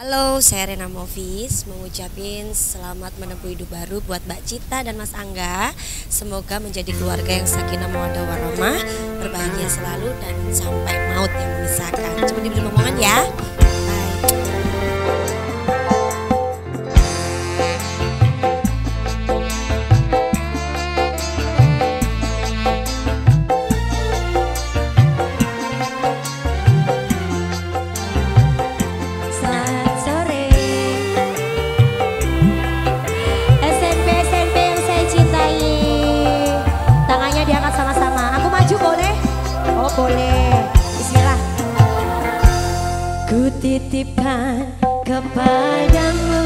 Halo, saya Rena Movis mengucapin selamat menempuh hidup baru buat Mbak Cita dan Mas Angga. Semoga menjadi keluarga yang sakinah mawaddah warahmah, berbahagia selalu dan sampai maut yang memisahkan. Coba diberi omongan ya. Titipkan kepadamu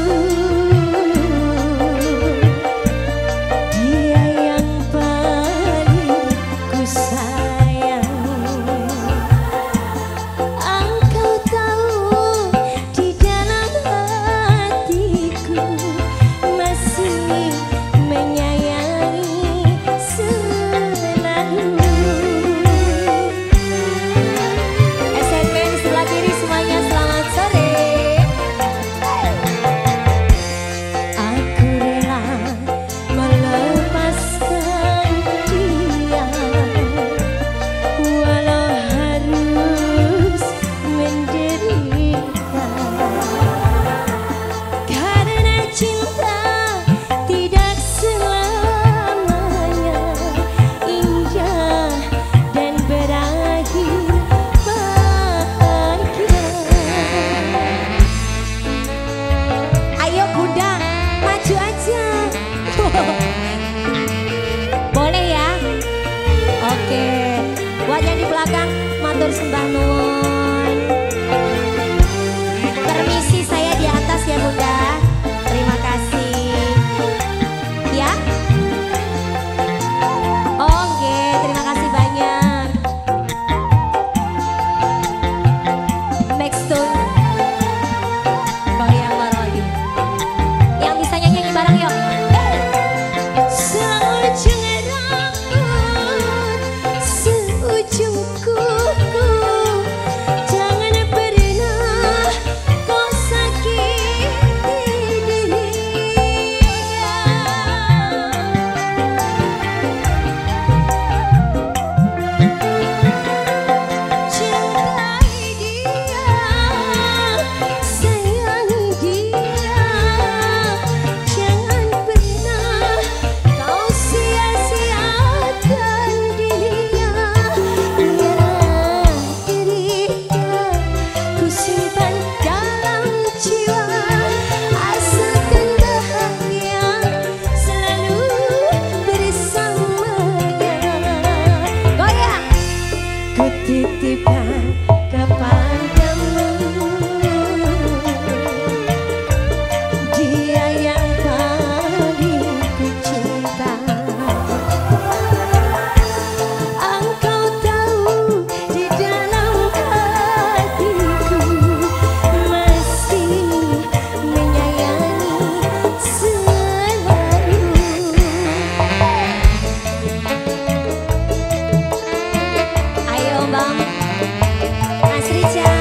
вам. А зрителям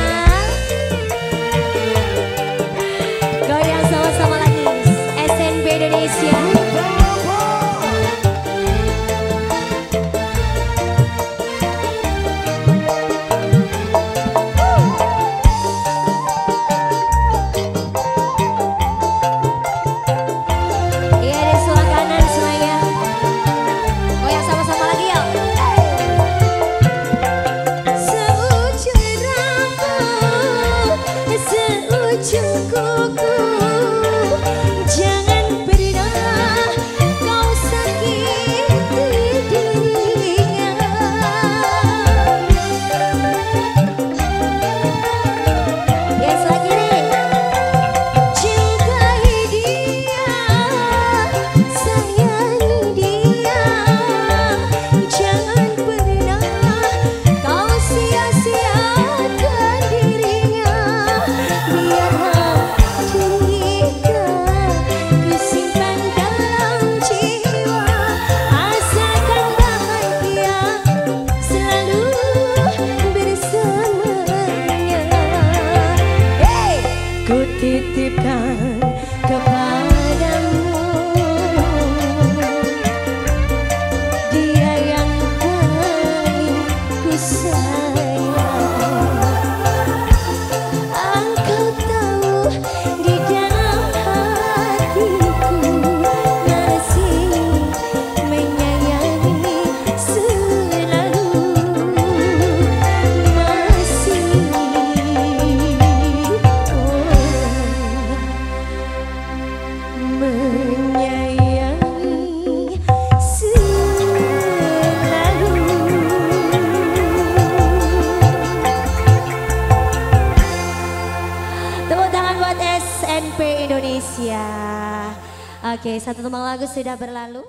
Oke, satu teman lagu sudah berlalu.